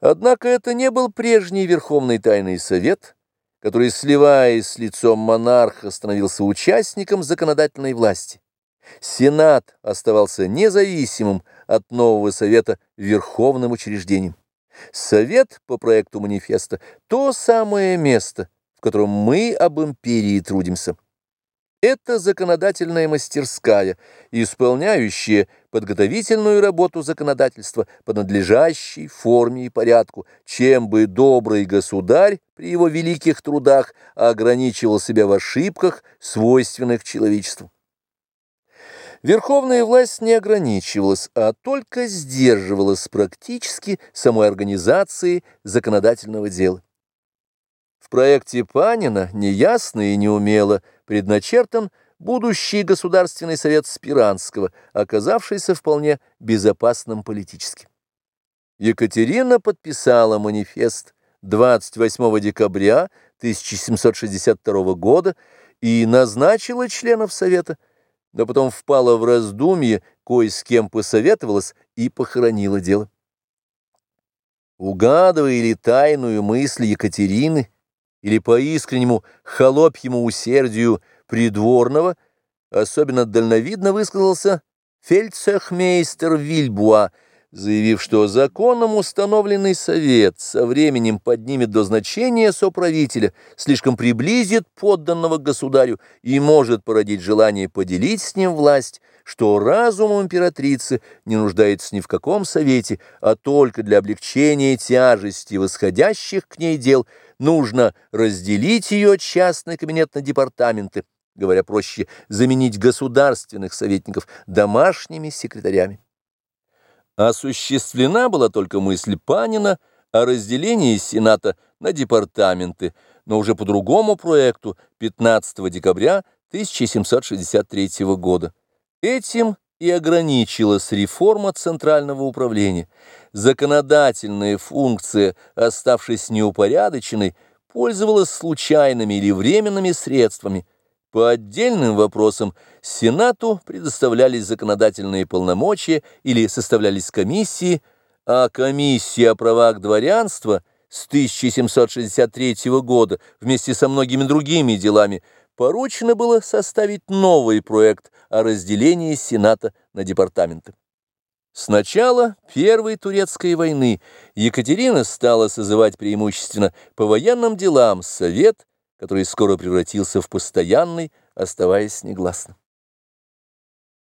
Однако это не был прежний Верховный Тайный Совет, который, сливаясь с лицом монарха, становился участником законодательной власти. Сенат оставался независимым от нового Совета верховным учреждением. Совет по проекту манифеста – то самое место, в котором мы об империи трудимся. Это законодательная мастерская, исполняющая подготовительную работу законодательства по надлежащей форме и порядку, чем бы добрый государь при его великих трудах ограничивал себя в ошибках, свойственных человечеству. Верховная власть не ограничивалась, а только сдерживалась практически самой организацией законодательного дела. В проекте Панина неясно и неумело предначертан будущий Государственный совет Спиранского, оказавшийся вполне безопасным политически. Екатерина подписала манифест 28 декабря 1762 года и назначила членов Совета, но потом впала в раздумье, кое с кем посоветовалась и похоронила дело. Угадывая ли тайную мысль Екатерины, или по искреннему холопьему усердию придворного, особенно дальновидно высказался фельдцехмейстер Вильбуа, заявив, что законом установленный совет со временем поднимет до значения соправителя, слишком приблизит подданного государю и может породить желание поделить с ним власть, что разум императрицы не нуждается ни в каком совете, а только для облегчения тяжести восходящих к ней дел нужно разделить ее частный кабинет на департаменты, говоря проще, заменить государственных советников домашними секретарями. Осуществлена была только мысль Панина о разделении Сената на департаменты, но уже по другому проекту 15 декабря 1763 года. Этим и ограничилась реформа Центрального управления. Законодательная функция, оставшись неупорядоченной, пользовалась случайными или временными средствами. По отдельным вопросам Сенату предоставлялись законодательные полномочия или составлялись комиссии, а комиссия о правах дворянства с 1763 года вместе со многими другими делами – поручено было составить новый проект о разделении Сената на департаменты. С начала Первой Турецкой войны Екатерина стала созывать преимущественно по военным делам Совет, который скоро превратился в постоянный, оставаясь негласным.